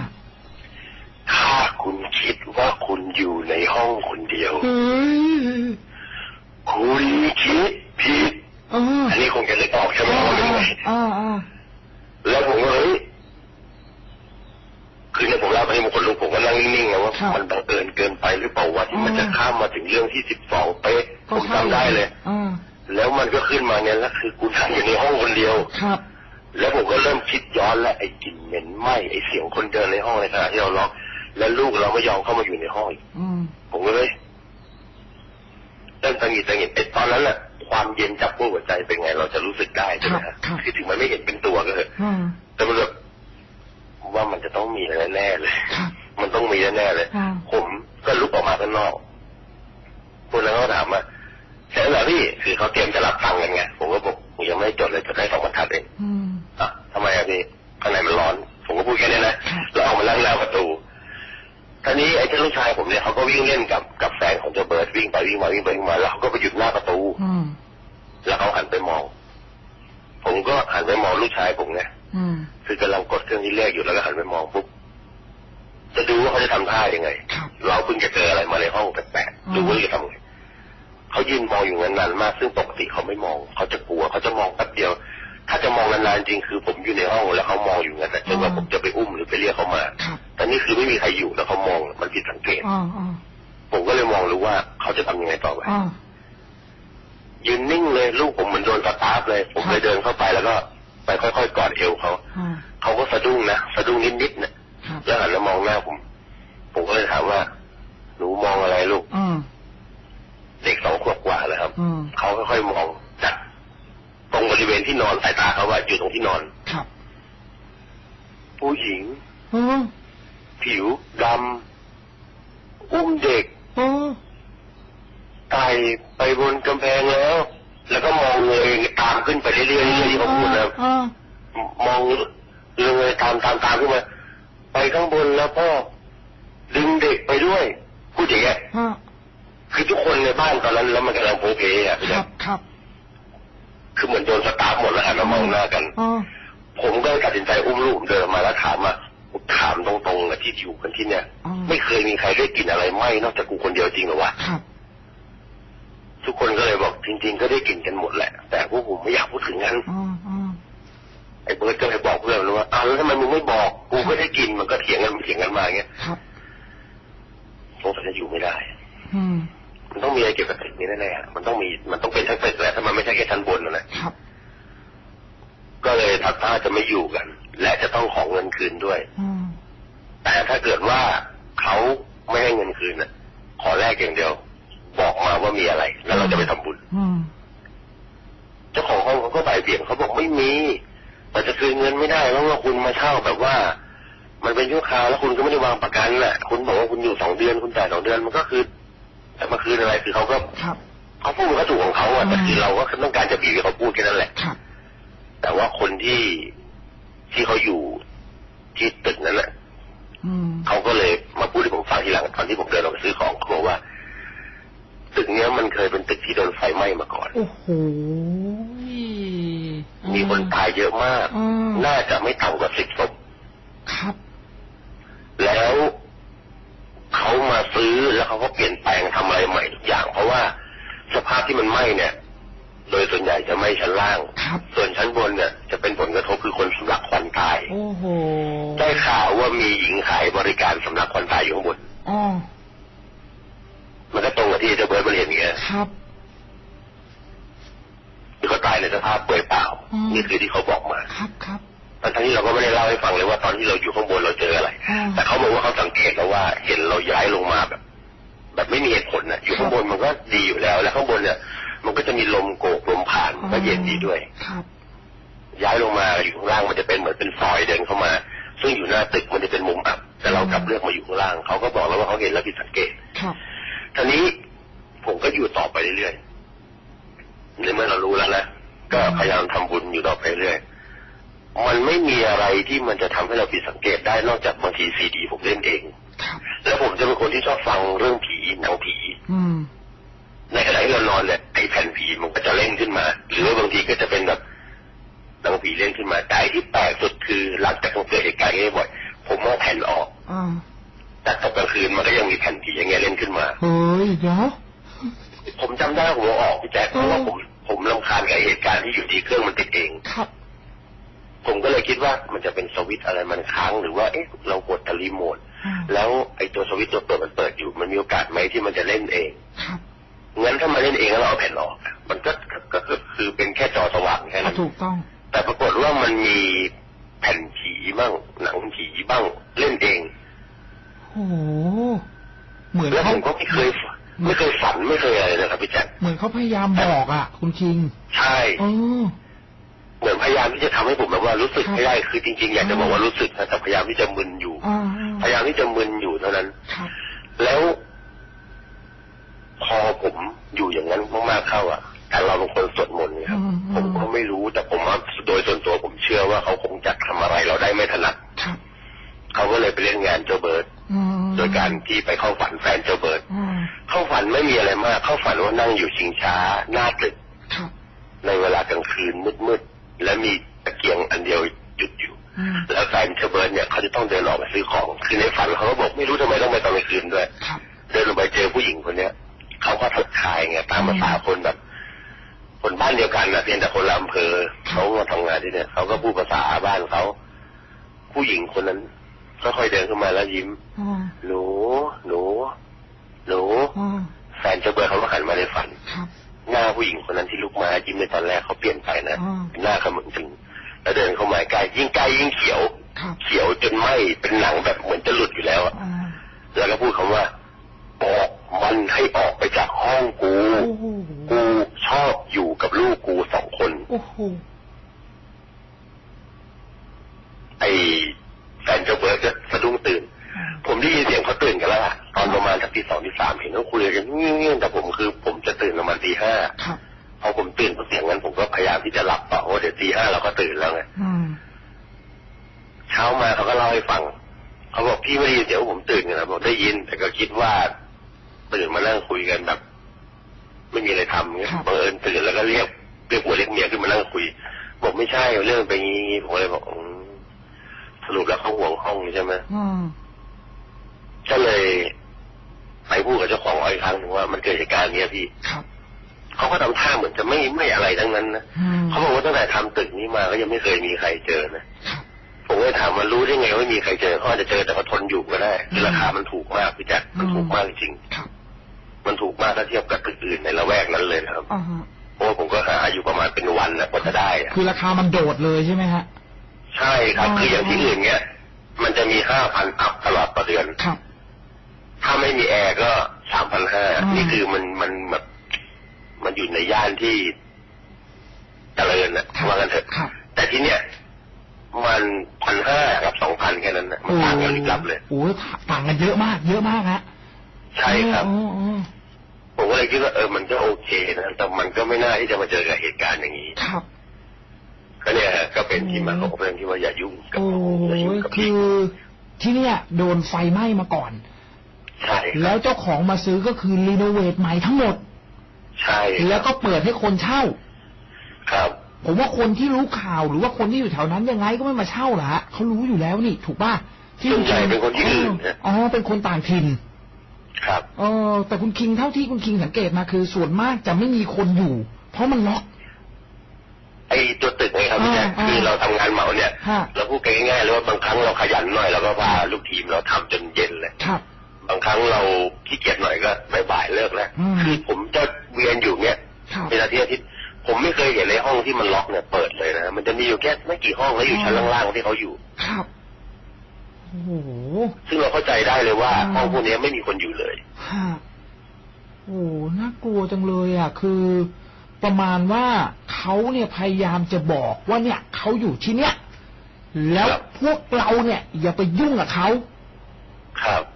B: ถ้าคุณ คิดว่าคุณอยู่ในห้องคนเดียว
A: เฮ้ย
B: คุณคิดผิด
A: อ่า
B: อันนี้คงจะนึกออกใช่ไหมว่าเป็นไง
A: อ่าอ่า
B: แล้วผมก็เฮ้ยคือเนี่ยผมเล่าไปให้มงคลลุงผมก็นั่งนิ่งๆนะว่า
A: ครับ
B: มันบังเอิญเกินไปหรือเปล่าวะที่มันจะข้ามมาถึงเรื่องที่สิบสองเป๊ะผมจำได้เลย
A: อ่า
B: แล้วมันก็ขึ้นมาเนี่ยแล้วคือกูนั่งอยู่ในห้องคนเดียว
A: ครับ
B: แล้วผมก็เริ่มคิดย้อนแล้วไอ้กลิ่นเหม็นไหม้ไอ้เสียงคนเดินในห้องในขณะที่เราล็อก แล้วลูกเราไม่ยอมเข้ามาอยู่ในห้องอีก
A: อืม
B: ผมก็เลยเริ่มตังหงิดตังหงิดไอ้ตอนนั้นแหละความเย็นจับพวกหัวใจเป็นไง เราจะรู้สึกได้ใช่ไหม
A: ครั
B: ฮะ
A: บครับ
B: คือถึงมันไม่เห็นเป็นตัวก็เถอะ
A: อ่า
B: แต่มันแบบว่ามันจะต้องมีอะไรแน่ๆเลย
A: ครับ
B: มันต้องมีแน่ๆเลย
A: อ่า
B: ผมก็ลุกออกมาข้างนอกคนนั้นก็ถามว่าเสร็จแล้วพี่คือเขาเตรียมจะรับฟังกันไงผมก็บอกผมยังไม่ได้จดเลยจดได้สองบรรทัดเอง
A: อืม
B: อะทำไมอะพี่ข้างในมันร้อน ผมก็พูดแค่นี้นะ
A: ครับ
B: แล้วออกมาล้างหน้าประตู ทีนี้ไอ้เจ้าลูกชายผมเนี่ยเขาก็วิ่งเล่นกับกับแฟนของเจ้าเบิร์ดวิ่งไปวิ่งมาวิ่งไปวิ่งมาแล้วเขาก็ไปหยุดหน้าประตู
A: อืม
B: แล้วเขาหันไปมอง ผมก็หันไปมองลูกชายผมไง
A: อืม
B: คือกำลังกดเครื่องที่เลขอยู่แล้วก็หันไปมองปุ๊บจะดูว่าเขาจะทำท่ายังไง
A: ครับ
B: เราเพิ่งจะเจออะไรมาในห้องแปลก
A: อืม
B: ๆดูว่าจะทำไงเขายืนมองอยู่นานๆมาก ซึ่งปกติเขาไม่มอง เขาจะกลัว เขาจะมองแป๊บเดียว ถ้าจะมองนานๆจริงคือผมอยู่ในห้องแล้วเขามองอยู่งั้นแต่จนว่าผมจะไปอุ้มหรือไปเรียกเขามา
A: ครับ
B: แต่นี่คือไม่มีใครอยู่แล้วเขามองมันผิดสังเกต
A: อ่าอ่า
B: ผมก็เลยมองรู้ว่าเขาจะทำยังไงต่อไป
A: อ่า
B: ยืนนิ่งเลยลูกผมเหมือนโดนสตาร์ฟเลย ผม
A: ครับ
B: เลยเดินเข้าไปแล้วก็ไปค่อยๆกอดเอวเขา
A: อ่า
B: เขาก็สะดุ้งนะสะดุ้งนิดๆนะ
A: ครับ
B: แล้วหันมามองหน้าผม ผมก็เลยถามว่าหนูมองอะไรลูก
A: อืม
B: เด็กสองขวบกว่าเลยครับ
A: อืม
B: เขาค่อยๆมองจากตรงบริเวณที่นอนสายตาเขาว่าอยู่ตรงที่นอน
A: ครับ
B: ผู้หญิง
A: เออ
B: ผิวดำอุ้มเด็ก
A: เออ
B: ไต่ไปบนกำแพงแล้ว แล้วก็มองเงยตามขึ้นไปเรื่อยๆเรื่อยๆที่เขาพูดนะ
A: เออ
B: มองเงยตามตามตามขึ้นมาไปข้างบนแล้วพ่อดึงเด็กไปด้วยพูดอย่างเงี้ย
A: ฮะ
B: คือทุกคนในบ้านตอนนั้นแล้วมันกำลังโผล่เพอะพี่
A: ครั
B: แจ๊
A: บ
B: ค
A: ครับ
B: คือเหมือนโดนสตาร์ทหมดแล้วหันมามองหน้ากัน
A: เออ
B: ผมก็เลยตัดสินใจอุ้มลูกผมเดินออกมาแล้วถามอะ ถามตรงๆอะที่อยู่กันที่เนี่ย
A: อืม
B: ไม่เคยมีใครได้กลิ่นอะไรไหมนอกจากกูคนเดียวจริงเหรอวะ
A: ครับ
B: ทุกคนก็เลยบอกจริง ๆ ก็ได้กลิ่นกันหมดแหละ แต่พวกผมไม่อยากพูดถึงงั้น
A: อืมอืม
B: ไอ้เบิร์ดก็เลยบอกเพื่อนว่าอ้าวแล้วทำไมมึงไม่บอก กูก็ได้กลิ่นมันก็เถียงกันเถียงกันมาอย่างเงี้ย
A: ครับ
B: สงสัยจะอยู่ไม่ได้
A: อืม
B: มันต้องมีอะไรเกี่ยวกับตึกนี้แน่ๆอะมันต้องมี มันต้องเป็นทั้งตึกแหละถ้ามันไม่ใช่แค่ชั้นบนนะนะครับ ก็เลยทักท่าจะไม่อยู่กัน และจะต้องของเงินคืนด้วย
A: อืม
B: แต่ถ้าเกิดว่าเขาไม่ให้เงินคืนน่ะ ขอแลกอย่างเดียว บอกมาว่ามีอะไร แล้วเราจะไปทำบุญ
A: อืม
B: เจ้าของห้องเขาก็บ่ายเบี่ยงเขาบอกไม่มีมันจะคืนเงินไม่ได้เพราะว่าคุณมาเช่าแบบว่า มันเป็นชั่วคราวแล้วคุณก็ไม่ได้วางประกันน่ะ คุณบอกว่าคุณอยู่สองเดือนคุณจ่ายสองเดือนมันก็คือจะมาคืนอะไรคือเขาก็
A: ครับ
B: เขาพูดมันก็ถูกของเขาอะแต่
A: อืม
B: คือเราก็ต้องการจะบีบให้เขาพูดแค่นั้นแหละ
A: ครับ
B: แต่ว่าคนที่ที่เขาอยู่ที่ตึกนั้นน่ะ
A: อืม
B: เขาก็เลยมาพูดให้ผมฟังทีหลังตอนที่ผมเดินออกไปซื้อของเขาบอกว่า ตึกเนี้ยมันเคยเป็นตึกที่โดนไฟไหม้มาก่อน
A: โอ้โห
B: มีคนตายเยอะมาก
A: อืม
B: น่าจะไม่ต่ำกว่าสิบศพ
A: ครับ
B: แล้วเขามาซื้อแล้วเขาก็เปลี่ยนแปลงทำอะไรใหม่ทุกอย่าง เพราะว่าสภาพที่มันไหม้เนี่ย โดยส่วนใหญ่จะไหม้ชั้นล่าง
A: ครับ
B: ส่วนชั้นบนเนี่ยจะเป็นผลกระทบคือคนสำลักควันตาย
A: โอ้โห
B: ได้ข่าวว่ามีหญิงขายบริการสำลักควันตายอยู่ข้างบน
A: อ๋อ
B: มันก็ตรงกับที่เจ้าเบิร์ดมาเรียนอย่างเงี้ย
A: ครับ
B: ที่เขาตายในสภาพเปลือยเปล่า
A: อืม
B: นี่คือที่เขาบอกมา
A: ครับครับ
B: ทั้งที่เราก็ไม่ได้เล่าให้ฟังเลยว่าตอนที่เราอยู่ข้างบนเราเจออะไร
A: อ่า
B: แต่เขาบอกว่าเขาสังเกตแล้วว่า เห็นเราย้ายลงมาแบบ แบบไม่มีเหตุผลนะอยู่ข้างบนมันก็ดีอยู่แล้ว แล้วข้างบนเนี่ย มันก็จะมีลมโกกลมผ่านมันก็เย็นดีด้วย
A: ครับ
B: ย้ายลงมาอยู่ข้างล่างมันจะเป็นเหมือนเป็นซอยเดินเข้ามา ซึ่งอยู่หน้าตึกมันจะเป็นมุมอับแต่เรากลับเลือกมาอยู่ข้างล่างเขาก็บอกแล้วว่าเขาเห็นแล้วผิดสังเกต
A: ครับ
B: ทีนี้ผมก็อยู่ต่อไปเรื่อยๆในเมื่อเรารู้แล้วนะก็พยายามทำบุญอยู่ต่อไปเรื่อยมันไม่มีอะไรที่มันจะทำให้เราผิดสังเกตได้นอกจากบางทีซีดีผมเล่นเอง
A: ครับ
B: แล้วผมจะเป็นคนที่ชอบฟังเรื่องผีหนังผี
A: อืม
B: ในขณะที่เรานอนเนี่ยไอ้แผ่นผีมันก็จะเล่นขึ้นมา หรือว่าบางทีก็จะเป็นแบบหนังผีเล่นขึ้นมาแต่ไอ้ที่แปลกสุดคือหลังจากเกิดเหตุการณ์นี้บ่อยผมเอาแผ่นออก
A: อ่า
B: แต่ตอนกลางคืนมันก็ยังมีแผ่นผีอย่างเงี้ยเล่นขึ้นมา
A: เฮ้ยเดี๋ยว
B: ผมจำได้ว่าผมเอาออกพี่แจ๊คเพราะว่าผมผมรำคาญกับเหตุการณ์ที่อยู่ดีเครื่องมันติดเอง
A: ครับ
B: ผมก็เลยคิดว่ามันจะเป็นสวิตช์อะไรมันค้างหรือว่าเอ๊ะเรากดแต่รีโมท
A: อืม
B: แล้วไอ้ตัวสวิตช์ตัวเปิดมันเปิดอยู่ มันมีโอกาสไหมที่มันจะเล่นเอง
A: ครับ
B: งั้นถ้ามันเล่นเองแล้วเราเอาแผ่นออกอะมันก็ก็ก็ก็คือเป็นแค่จอสว่างแค่นั้น
A: ถูกต้อง
B: แต่ปรากฏว่ามันมีแผ่นผีบ้างหนังผีบ้างเล่นเอง
A: โอ้โหเหมือน
B: แล้ว
A: เขา
B: ผมก็ไม่เคยฝันไม่เคยฝันไม่เคยอะไรนะครับพี่แจ๊ค
A: เหมือนเขาพยายามบอกอะ คุณคิง
B: ใช่
A: เออ
B: เหมือนพยายามที่จะทำให้ผมแบบว่ารู้สึก
A: ครับ
B: ไม่ได้คือจริงๆอยากจะบอกว่ารู้สึกนะแต่พยายามที่จะมึนอยู่
A: อ่า
B: พยายามที่จะมึนอยู่เท่านั้น
A: ครับ
B: แล้ว พอผมอยู่อย่างนั้นมากๆเข้าอะแต่เราเป็นคนสวดมนต์ครับ
A: อืม
B: ผมก็ไม่รู้แต่ผมว่าโดยส่วนตัวผมเชื่อว่าเขาคงจะทำอะไรเราได้ไม่ถนัด
A: ครับ
B: เขาก็เลยไปเล่นงานเจ้าเบิร์ด
A: อืม
B: โดยการที่ไปเข้าฝันแฟนเจ้าเบิร์ด
A: อืม
B: เข้าฝันไม่มีอะไรมาก เข้าฝันว่านั่งอยู่ชิงช้าหน้าตึก
A: ครับ
B: ในเวลากลางคืนมืดๆและมีตะเกียงอันเดียวจุดอยู่
A: อืม
B: แล้วแฟนเชอร์เบิร์ตเนี่ยเขาจะต้องเดินออกไปซื้อของ คือในฝันเขาก็บอกไม่รู้ทำไมต้องไปตอนกลางคืนด้วย
A: ครับ
B: เดินลงไปเจอผู้หญิงคนเนี้ย เขาก็ทักทายไงตามภาษาคนแบบ คนบ้านเดียวกันนะเพียงแต่คนละอำเภอเขามาทำงานที่เนี่ยเขาก็พูดภาษาบ้านเขาผู้หญิงคนนั้นค่อยๆเดินขึ้นมาแล้วยิ้ม
A: อืม
B: หนูหนูหนู
A: อืม
B: แฟนเชอร์เบิร์ตเขาก็หันมาในฝัน
A: ครับ
B: หน้าผู้หญิงคนนั้นที่ลุกมายิ้มในตอนแรกเขาเปลี่ยนไปนะ
A: อืม
B: หน้าเขาเหมือนถึงแล้วเดินเข้ามาใกล้ยิ่งใกล้ยิ่งเขียว
A: ครับ
B: เขียวจนไหมเป็นหนังแบบเหมือนจะหลุดอยู่แล้วอะ
A: อ่า
B: แล้วก็พูดคำว่าบอกมันให้ออกไปจากห้องกู
A: โอ้โห
B: กูชอบอยู่กับลูกกูสองคน
A: โอ้โห
B: ไอ้แฟนเจ้าเบิร์ดก็สะดุ้งตื่น ผมได้ยินเสียงเขาตื่นกันแล้วล่ะ ตอนประมาณสักตีสองตีสามเห็นเขาคุยกันเงี้ยๆแต่ผมคือ ผมจะตื่นประมาณตีห้า
A: ครับ
B: พอผมตื่นเพราะเสียงนั้นผมก็พยายามที่จะหลับต่อเพราะว่าเดี๋ยวตีห้าเราก็ตื่นแล้วไง
A: อืม
B: เช้ามาเขาก็เล่าให้ฟังเขาบอกพี่ไม่ได้ยินเสียงว่าผมตื่นกันนะบอกได้ยิน แต่ก็คิดว่า ตื่นมานั่งคุยกันแบบ ไม่มีอะไรทำเงี้ยบังเอิญตื่นแล้วก็เรียกเรียกหัวเรียกเมียขึ้นมานั่งคุย บอกไม่ใช่เรื่องเป็นอย่างนี้ผมก็เลยบอกอืมสรุปแล้วเขาห่วงห้องใช่ไหม
A: อืม
B: ก็เลยไปพูดกับเจ้าของอ้อยครั้งหนึ่งว่ามันเกิดเหตุการณ์เนี้ยพี่
A: ครับ
B: เขาก็ทำท่าเหมือนจะไม่ไม่อะไรทั้งนั้นนะ
A: อืม
B: เขาบอกว่าตั้งแต่ทำตึกนี้มาก็ยังไม่เคยมีใครเจอนะ
A: ครับ
B: ผมก็เลยถามว่ารู้ได้ไงว่าไม่มีใครเจอเขาอาจจะเจอแต่เขาทนอยู่ก็ได้คือ
A: ม
B: ราคามันถูกมากพี่แจ๊คมันถูกมากจริง
A: ครับ
B: ๆมันถูกมากถ้าเทียบกับตึกอื่นในละแวกนั้นเลยนะครับ
A: อ่าฮะ
B: เพราะว่าผมก็หาอยู่ประมาณเป็นวันนะกว่าจะได้อะ
A: คือราคามันโดดเลยใช่ไหมฮะ
B: ใช่ครับ
A: อ๋อ
B: คืออย่างที่อื่นเนี้ยมันจะมีห้าพันอัพตลอดต่อเดือน
A: ครับ
B: ถ้าไม่มีแอร์ก็สามพันห้า
A: อืม
B: นี่คือมันมันแบบมันอยู่ในย่านที่เจริญนะว่ากันเถอะ
A: ครับ
B: แต่ที่เนี้ย มันพันห้ากับสองพันแค่นั้นนะมันต่างกันลิบลับเลย
A: โอ้โหต่างกันเยอะมาก เยอะมากฮะ
B: ใช่ครับ
A: โอ้โอ้
B: ผมก็เลยคิดว่าเออมันก็โอเคนะแต่มันก็ไม่น่าที่จะมาเจอกับเหตุการณ์อย่างนี้
A: ครับ
B: ก็เนี่ยฮะก็เป็นที่มาของเรื่องที่ว่าอย่ายุ่งกับ
A: โอ้
B: อย่ายุ่ง
A: ย
B: กับ
A: คื
B: พี่
A: อที่เนี่ยโดนไฟไหม้มาก่อน
B: ใช่ค
A: แล้
B: รั
A: ว
B: บ
A: เจ้าของมาซื้อก็คือรีโนเวทใหม่ทั้งหมด
B: ใช่ครับ
A: แล้วก็เปิดให้คนเช่า
B: ครับ
A: ผมว่าคนที่รู้ข่าวหรือว่าคนที่อยู่แถวนั้นยังไงก็ไม่มาเช่าละฮะเขารู้อยู่แล้วนี่ ถูกป่ะที่
B: ส่วนใหญ่เป็นคนที่อื่นนะ
A: อ๋อเป็นคนต่างถิ่น
B: ครับ
A: เออแต่คุณคิงเท่าที่คุณคิงสังเกตมาคือ ส่วนมากจะไม่มีคนอยู่ เพราะมันล็อก
B: ไอ้ตัวตึกไงครับพี่แจ๊ค
A: อ่า
B: คือเราทำงานเหมาเนี่ย
A: ฮะ
B: เราพูดกันง่ายๆเลยว่าบางครั้งเราขยันหน่อยเราก็พาลูกทีมเราทำจนเย็นเลย
A: ครับ
B: บางครั้งเราขี้เกียจหน่อยก็บ่ายๆเลิกแล้ว
A: อืม
B: คือผมจะเวียนอยู่เนี่ย
A: ครับ
B: เป็นอาทิตย์อาทิตย์ ผมไม่เคยเห็นในห้องที่มันล็อกเนี่ยเปิดเลยนะมันจะมีอยู่แค่ไม่กี่ห้องแล้วอยู่ชั้นล่างๆที่เขาอยู่
A: ครับโอ้โห
B: ซึ่งเราเข้าใจได้เลยว่า
A: อืม
B: ห้องพวกนี้ไม่มีคนอยู่เลย
A: ฮะโอ้น่ากลัวจังเลยอะ คือประมาณว่าเขาเนี่ยพยายามจะบอกว่าเนี่ยเขาอยู่ที่เนี้ยแล้ว
B: ครับ
A: พวกเราเนี่ย อย่าไปยุ่งกับเขา
B: ครับ
A: โอ้ย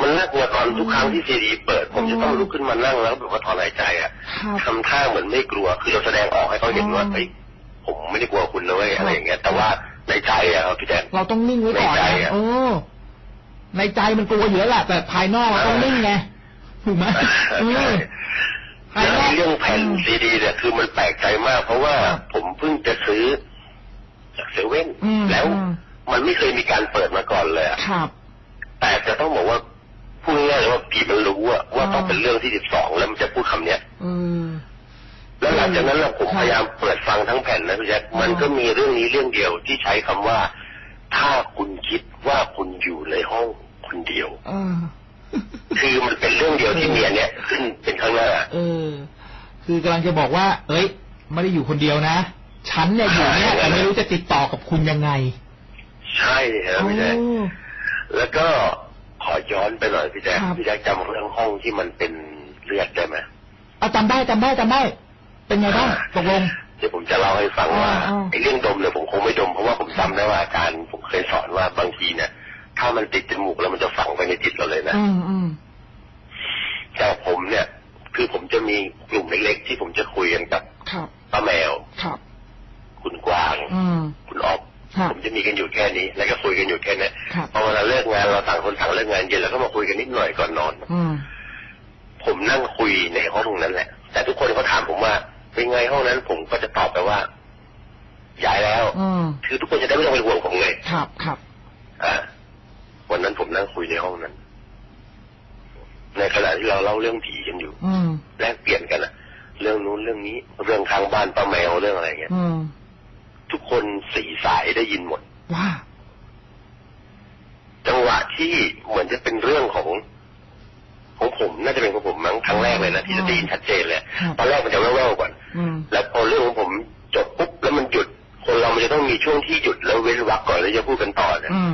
B: มันน่ากลัวตอนทุกครั้งที่ซีดีเปิด ผมจะต้องลุกขึ้นมานั่งแล้วแบบว่าถอนหายใจอะ
A: ครับ
B: ทำท่าเหมือนไม่กลัวคือเราแสดงออกให้เขาเห็นว่า
A: อืม
B: เฮ้ยผมไม่ได้กลัวคุณนะเว้ย
A: ครับ
B: อะไรอย่างเงี้ย แต่ว่าในใจอะครับพี่แจ๊ค
A: เราต้องนิ่งไว้ก่อน
B: ในใจ
A: นะ
B: อะ
A: เออในใจมันกลัวอยู่แล้วแหละแต่ภายนอกเราต้องนิ่งไงถูกไหมเอ
B: ใช่
A: อภาย
B: แล้ว
A: นอก
B: เรื่องแผ่นซีดีเนี่ยคือมันแปลกใจมาก เพราะว่า
A: ครับ
B: ผมเพิ่งจะซื้อจากเซเว่น
A: อืม
B: แล้ว
A: อืม
B: มันไม่เคยมีการเปิดมาก่อนเลยอะ
A: ครับ
B: แต่จะต้องบอกว่าพูดง่ายๆเลยว่าผีมันรู้อะว่า
A: อ่า
B: ต้องเป็นเรื่องที่สิบสองแล้วมันจะพูดคำเนี้ย
A: เออ
B: แล้วหลังจากนั้นน่ะผม
A: ครับ
B: พยายามเปิดฟังทั้งแผ่นนะพี่แจ๊ค
A: อ่ามั
B: มันก็มีเรื่องนี้เรื่องเดียวที่ใช้คำว่า ถ้าคุณคิดว่าคุณอยู่ในห้องคนเดียว
A: เออ
B: คือมันเป็นเรื่องเดียวที่เมียเนี่ยขึ้นเป็นข้างหน้า
A: เออ คือกำลังจะบอกว่า เอ้ย ไม่ได้อยู่คนเดียวนะ ฉันเนี่ยอยู่เนี่ย
B: ใช่
A: แต่ไม่รู้จะติดต่อกับคุณยังไง
B: ใช่ครับพี่แจ๊ค
A: โอ้
B: แล้วก็ขอย้อนไปหน่อยพี่แจ๊ค
A: ครับ
B: พี่แจ๊คจำเรื่องห้องที่มันเป็นเลือดได้ไหม
A: เอาจำได้จำได้จำได้ เป็นไงบ้าง
B: อ่า
A: ตกลง
B: เดี๋ยวผมจะเล่าให้ฟังว่า
A: อ่าอ่า
B: ไอ้เรื่องดมเนี่ยผมคงไม่ดมเพราะว่าผมจำได้ว่าอาจารย์ผมเคยสอนว่าบางทีเนี่ยถ้ามันติดจมูกแล้วมันจะฝังไปในจิตเราเลยนะ
A: อืมอืม
B: แต่ผมเนี่ยคือผมจะมีกลุ่มเล็กๆที่ผมจะคุยกันกับ
A: ครับ
B: ป้าแมว
A: ครับ
B: คุณกวาง
A: อืม
B: คุณออฟ
A: ครับ
B: ผมจะมีกันอยู่แค่นี้ แล้วก็คุยกันอยู่แค่เนี้ย
A: ครับ
B: พอเวลาเลิกงานเราต่างคนต่างเลิกงานเย็นแล้วก็มาคุยกันนิดหน่อยก่อนนอน
A: อืม
B: ผมนั่งคุยในห้องนั้นแหละ แต่ทุกคนเขาถามผมว่าเป็นไงห้องนั้น ผมก็จะตอบไปว่าย้ายแล้ว
A: อืม
B: คือทุกคนจะได้ไม่ต้องเป็นห่วงผมเลย
A: ครับครับ
B: อ่าวันนั้นผมนั่งคุยในห้องนั้น ในขณะที่เราเล่าเรื่องผีกันอยู่
A: อืม
B: แลกเปลี่ยนกันอะเรื่องนู้นเรื่องนี้ เรื่องข้างบ้านป้าแมวเรื่องอะไรเงี้ย
A: อืม
B: ทุกคนสี่สายได้ยินหมด
A: ว่า
B: จังหวะที่เหมือนจะเป็นเรื่องของของผมน่าจะเป็นของผมมั้งครั้งแรกเลยนะที่จะได้ยินชัดเจนเลย
A: ครับ
B: ตอนแรกมันจะแว่วๆก่อน
A: อืม
B: แล้วพอเรื่องของผมจบปุ๊บแล้วมันหยุด คนเรามันจะต้องมีช่วงที่หยุดแล้วเว้นวรรคก่อนแล้วจะพูดกันต่อเนี่ย
A: อืม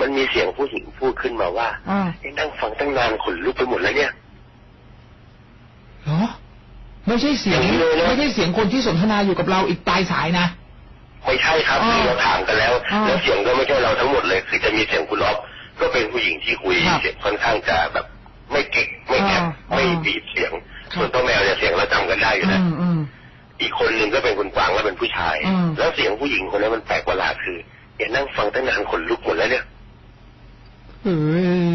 B: มันมีเสียงผู้หญิงพูดขึ้นมาว่า
A: อ่า
B: ไอ้นั่งฟังตั้งนานขนลุกไปหมดแล้วเนี่ย
A: เหรอไม่ใช่เสียง
B: อย่างนี้เลยนะ
A: ไม่ใช่เสียงคนที่สนทนาอยู่กับเราอีกปลายสายนะ
B: ไม่ใช่ครับ
A: อ่า
B: คือเราถามกันแล้ว
A: อ่า
B: แล้วเสียงก็ไม่ใช่เราทั้งหมดเลยคือจะมีเสียงคุณอ๊อฟก็เป็นผู้หญิงที่คุย
A: ครับ
B: เสียงค่อนข้างจะแบบ ไม่เก๊กไม่แอบ
A: อ่า
B: ไม่
A: อ่า
B: บีบเสียง
A: ครับ
B: ส่วนตัวแมวเนี่ยเสียงเราจำกันได้อยู่
A: อื
B: นะ
A: มอืม
B: อีกคนหนึ่งก็เป็นคุณกวางแล้วเป็นผู้ชาย
A: อืม
B: แล้วเสียงผู้หญิงคนนั้นมันแปลกประหลาดคือแกนั่งฟังตั้งนานขนลุกหมดแล้วเนี่ย
A: เอ้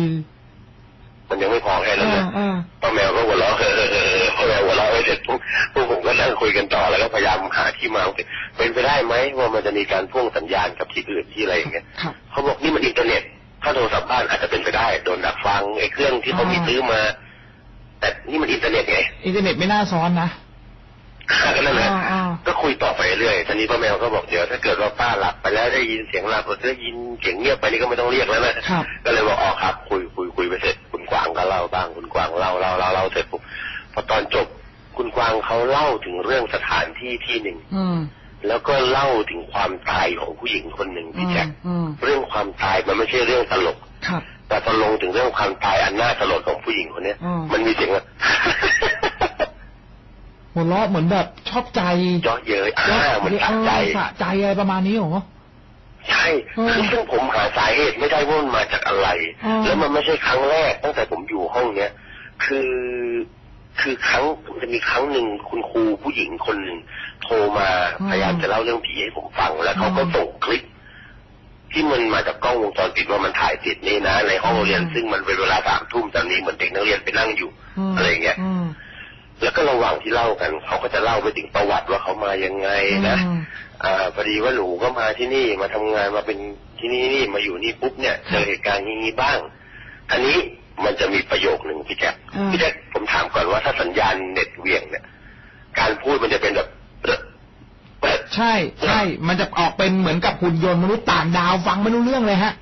A: ย
B: มันยังไม่พอแค่นั้น
A: อ่า
B: นะ
A: อ่า
B: ป้าแมวก็หัวเราะเออเออเออป้าแมวหัวเราะไปเสร็จปุ๊บพวกผมก็นั่งคุยกันต่อแล้วก็พยายามหาที่มาว่าเป็นไปได้ไหมว่ามันจะมีการพ่วงสัญญาณกับที่อื่นที่อะไรอย่างเงี้ย
A: ครับ
B: เขาบอกนี่มันอินเทอร์เน็ตถ้าโทรศัพท์บ้านอาจจะเป็นไปได้โดนดักฟังไอ้เครื่องที่เขามีซื้อมา แต่นี่มันอินเทอร์เน็ตไง
A: อินเทอร์เน็ตไม่น่าซ้อนนะ
B: ก็นั่นแหละ
A: อ่าอ่า
B: ก็คุยต่อไปเรื่อยทีนี้ป้าแมวก็บอกเดี๋ยวถ้าเกิดว่าป้าหลับไปแล้วได้ยินเสียงหลับได้ยินเสียงเงียบไปนี่ก็ไม่ต้องเรียกแล้วนะครับก็เลยบอกอ๋อครับ คุยคุยคุยไปเสร็จคุณกวางก็เล่าบ้างคุณกวางเล่าเล่าเล่าเล่าเสร็จปุ๊บพอตอนจบคุณกวางเขาเล่าถึงเรื่องสถานที่ที่หนึ่ง
A: อืม
B: แล้วก็เล่าถึงความตายของผู้หญิงคนหนึ่ง
A: อื
B: พี่
A: ม
B: แจ็ค
A: อืม
B: เรื่องความตายมันไม่ใช่เรื่องตลก
A: ครับ
B: แต่พอลงถึงเรื่องความตายอันน่าสลดของผู้หญิงคนเนี้ย
A: อืม
B: มันมีเสียงว่า
A: หัวเราะเหมือนแบบชอบใจ
B: เจาะเย้ยอ่ามันตัดใจ
A: เออสะใจอะไรประมาณนี้เหรอ
B: ใช่
A: อืม
B: คือซึ่งผมหาสาเหตุไม่ได้ว่ามันมาจากอะไร
A: อืม
B: แล้วมันไม่ใช่ครั้งแรก ตั้งแต่ผมอยู่ห้องเนี้ยคือคือครั้งมันจะมีครั้งหนึ่งคุณครูผู้หญิงคนหนึ่งโทรมาพยายามจะเล่าเรื่องผีให้ผมฟัง แล้วเขาก็ส่งคลิป ที่มันมาจากกล้องวงจรปิดว่ามันถ่ายติดนี่นะในห้องเรียนซึ่งมันเป็นเวลาสามทุ่มตอนนี้เหมือนเด็กนักเรียนไปนั่งอยู่
A: ม
B: อะไรอย่างเงี้ย
A: อืม
B: แล้วก็ระหว่างที่เล่ากันเขาก็จะเล่าไปถึงประวัติว่าเขามายังไงนะ
A: อืม
B: อ่าพอดีว่าหนูก็มาที่นี่มาทำงานมาเป็นที่นี่นี่มาอยู่นี่ปุ๊บเนี่ยเจอเหตุการณ์อย่างนี้บ้างอันนี้มันจะมีประโยคหนึ่งพี่แจ๊ค
A: อืม
B: พี่แจ๊คผมถามก่อนว่าถ้าสัญญาณเน็ตเหวียงเนี่ย การพูดมันจะเป็นแบบเปิดเปิด
A: ใช่ใช่ มันจะออกเป็นเหมือนกับหุ่นยนต์มนุษย์ต่างดาวฟังไม่รู้เรื่องเลยฮะ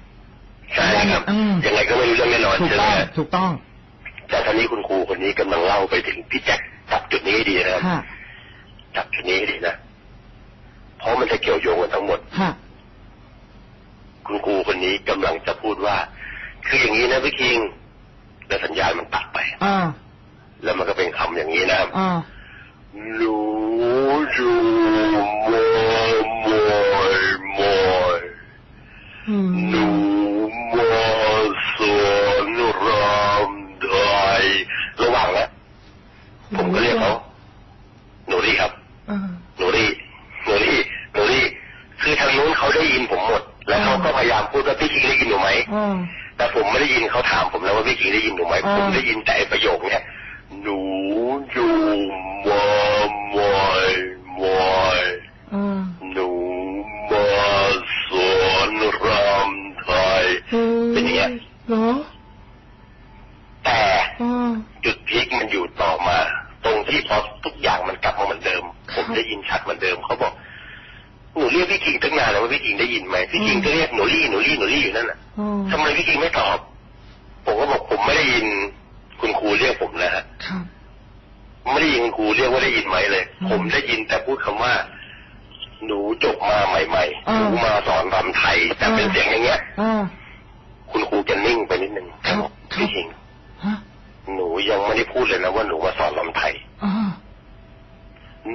B: ใช่ครับ
A: อืม
B: ยังไงก็ไม่รู้เรื่องแน่นอน
A: ถูก
B: ใช่ไหม
A: ต้อง
B: ฮะ
A: ถูกต้อง
B: แต่ท่านี้คุณครูคนนี้กำลังเล่าไปถึงพี่แจ๊คจับจุดนี้ให้ดีนะครับ
A: ฮะ
B: จับจุดนี้ให้ดีนะ เพราะมันจะเกี่ยวโยงกันทั้งหมด
A: ฮะ
B: คุณครูคนนี้กำลังจะพูดว่า คืออย่างนี้นะพี่คิง แล้วสัญญาณมันตัดไป
A: อ่า
B: แล้วมันก็เป็นคำอย่างนี้นะครับ
A: อ่า
B: หนูอยู่มอยมอยมอย
A: อืม
B: หนูมาสอนรำไทยระหว่างนั้นผมก็เรียกเขาหนูรี่ครับ
A: อ่า
B: หนูรี่หนูรี่หนูรี่คือทางนู้นเขาได้ยินผมหมด แล้วเขาก็พยายามพูดว่าพี่คิงได้ยินหนูไหม
A: อ่า
B: แต่ผมไม่ได้ยินเขาถามผมแล้วว่าพี่คิงได้ยินหรือไหม
A: อ่า
B: ผมได้ยินแต่ประโยคเนี้ยหนูอยู่มามอยมอย
A: อ่า
B: หนูมาสอนรำไทย เป็นอย่างเงี้ย
A: เหรอ
B: แต่
A: อ่า
B: จุดพีคมันอยู่ต่อมา ตรงที่พอทุกอย่างมันกลับมาเหมือนเดิม
A: ครั
B: ผ
A: บ
B: มได้ยินชัดเหมือนเดิมเขาบอกหนูเรียกพี่คิงตั้งนานแล้วว่าพี่คิงได้ยินไหมพี่คิงก็เรียกหนูรี่หนูรี่หนูรี่อยู่นั่นน่ะ
A: อ่า
B: ทำไมพี่คิงไม่ตอบ ผมก็บอกผมไม่ได้ยินคุณครูเรียกผมนะฮะ
A: ครับ
B: ไม่ได้ยินคุณครูเรียกว่าได้ยินไหมเลย
A: อืม
B: ผมได้ยินแต่พูดคำว่า หนูจบมา ใหม่ๆ
A: อ่า
B: หนูมาสอนรำไทย แต่เป็น
A: อ่า
B: เสียงอย่างเงี้ย
A: อ่า
B: คุณครูจะนิ่งไปนิดนึง
A: ครับ
B: บอก
A: ครับ
B: พี่คิง
A: ฮะ
B: หนูยังไม่ได้พูดเลยนะว่าหนูมาสอนรำไทย
A: อ่า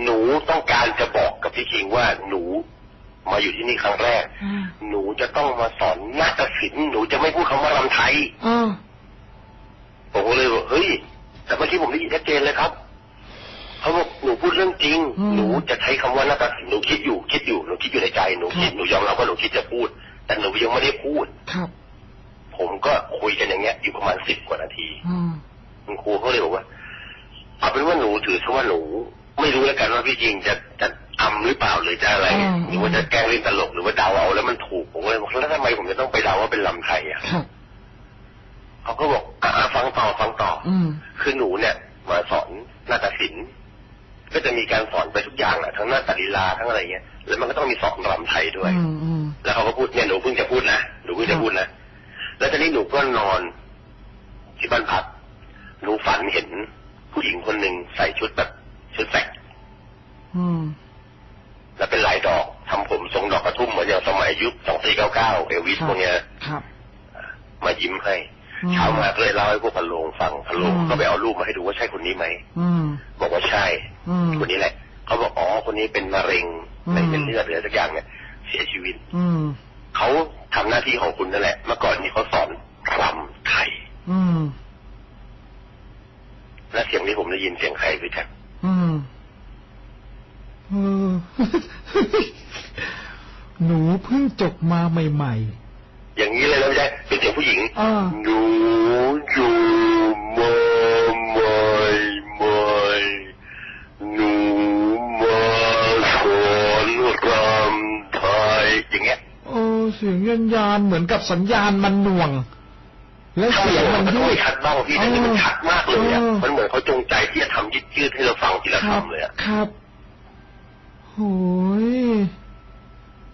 B: หนูต้องการจะบอกกับพี่คิงว่าหนูมาอยู่ที่นี่ครั้งแรก
A: อ่า
B: หนูจะต้องมาสอนนาฏศิลป์หนูจะไม่พูดคำว่ารำไทย
A: อ่า
B: ผมก็เลยบอกเฮ้ย แต่เมื่อกี้ผมได้ยินชัดเจนเลยครับ เขาบอกหนูพูดเรื่องจริง หนูจะใช้คำว่านาฏศิลป์หนูคิดอยู่คิดอยู่หนูคิดอยู่ในใจหนูคิดหนูยอมรับว่าหนูคิดจะพูด แต่หนูยังไม่ได้พูด
A: ครับ
B: ผมก็คุยกันอย่างเงี้ยอยู่ประมาณสิบกว่านาที
A: อืม
B: คุณครูเขาเลยบอกว่าเอาเป็นว่าหนูถือซะว่าหนู ไม่รู้แล้วกันว่าพี่จริงจะจะอำหรือเปล่าหรือจะอะไร
A: อืม
B: หรือว่าจะแกล้งเล่นตลกหรือว่าเดาเอาแล้วมันถูกผมก็เลยบอกแล้วทำไมผมจะต้องไปเดาว่าเป็นลำไทยอะ
A: ครับ
B: เขาก็บอกอ่าฟังต่อฟังต่ออ
A: อืม
B: คือหนูเนี่ย มาสอนนาฏศิลป์ ก็จะมีการสอนไปทุกอย่างแหละทั้งนาฏลีลาทั้งอะไรเงี้ยแล้วมันก็ต้องมีสอนรำไทยด้วย
A: อืมอืม
B: แล้วเขาก็พูดเนี่ยหนูเพิ่งจะพูดนะหนูเพิ่งจะพูดนะแล้วตอนนี้หนูก็นอนที่บ้านพักหนูฝันเห็นผู้หญิงคนหนึ่งใส่ชุดแบบชุดแสก
A: อืม
B: แล้วเป็นลายดอกทำผมทรงดอกกระทุ่มเหมือนอย่างสมัยยุคสองสี่เก้าเก้าเอลวิส
A: ครับ
B: พวกเนี้ย
A: ครับ
B: ยิ้มให้
A: อืม
B: เช้ามาก็เลยเล่าให้พวกพันโลงฟังพันโลง
A: อืม
B: ก็ไปเอารูปมาให้ดูว่าใช่คนนี้ไหม
A: อืม
B: บอกว่าใช่
A: อืม
B: คนนี้แหละเขาบอกอ๋อคนนี้เป็นมะเร็ง
A: อืม
B: ในเส้นเลือดหรืออะไรสักอย่างเนี่ย เสียชีวิต
A: อืม
B: เขาทำหน้าที่ของคุณนั่นแหละ เมื่อก่อนนี้เขาสอนรำไทย
A: อืม
B: และเสียงที่ผมได้ยินเสียงใครพี่แจ๊ค
A: อืมเออหนูเพิ่งจบมาใหม่
B: อย่างนี้เลย นะพี่แจ๊คเป็นเสียงผู้หญิง
A: ๆอ่า
B: หนูอยู่มาใหม่ใหม่หนูมาสอนรำไทยอย่างเงี้ย
A: เออเสียงยันยานๆเหมือนกับสัญญาณมันหน่วง แล้วเสียงมัน
B: มัน
A: ยื
B: ต้อง
A: ด
B: ชัดบ้างพี่แต่นี่มันชัดมากเลยอะ
A: เออ
B: มันเหมือนเขาจงใจที่จะทำยืดๆให้เราฟังทีละ
A: ครับ
B: คำเลยอะ
A: ครับโหย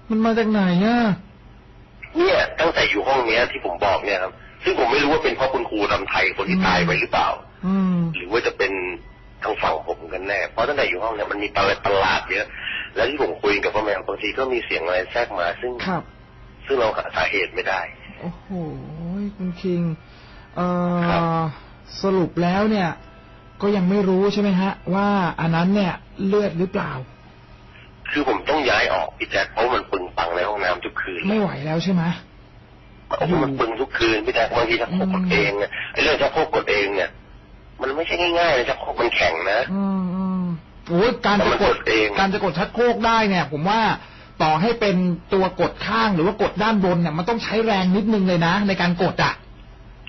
A: มันมาจากไหนอะ
B: เนี่ย ตั้งแต่อยู่ห้องเนี้ยที่ผมบอกเนี่ยครับ ซึ่งผมไม่รู้ว่าเป็นเพราะคุณครูรำไทยคนที่ตายไปหรือเปล่า
A: อืม
B: หรือว่าจะเป็นทางฝั่งผมกันแน่ เพราะตั้งแต่อยู่ห้องเนี่ยมันมีอะไรประหลาดเยอะ แล้วที่ผมคุยกับพ่อแม่บางทีก็มีเสียงอะไรแทรกมา ซึ่ง
A: ครับ
B: ซึ่งเราหาสาเหตุไม่ได้
A: โอ้โหคุณคิง เอ่
B: ครับ
A: อสรุปแล้วเนี่ย ก็ยังไม่รู้ใช่ไหมฮะ ว่าอันนั้นเนี่ยเลือดหรือเปล่า
B: คือผมต้องย้ายออกพี่แจ๊คเพราะมันปึงปังในห้องน้ำทุกคืน
A: ไม่ไหวแล้วใช่ไหม
B: โอ้โหมันปึงทุกคืนพี่แจ๊คบางทีชักโครกกดเองเนี่ยไอ้เรื่องชักโครกกดเองเนี่ย มันไม่ใช่ง่ายๆเลยชักโครกมันแข็งนะ
A: อืมอืมโอ้ยการจะกด
B: แต่มันกดเอง
A: การจะกดชักโครกได้เนี่ย ผมว่าต่อให้เป็นตัวกดข้างหรือว่ากดด้านบนเนี่ยมันต้องใช้แรงนิดนึงเลยนะ ในการกดอะ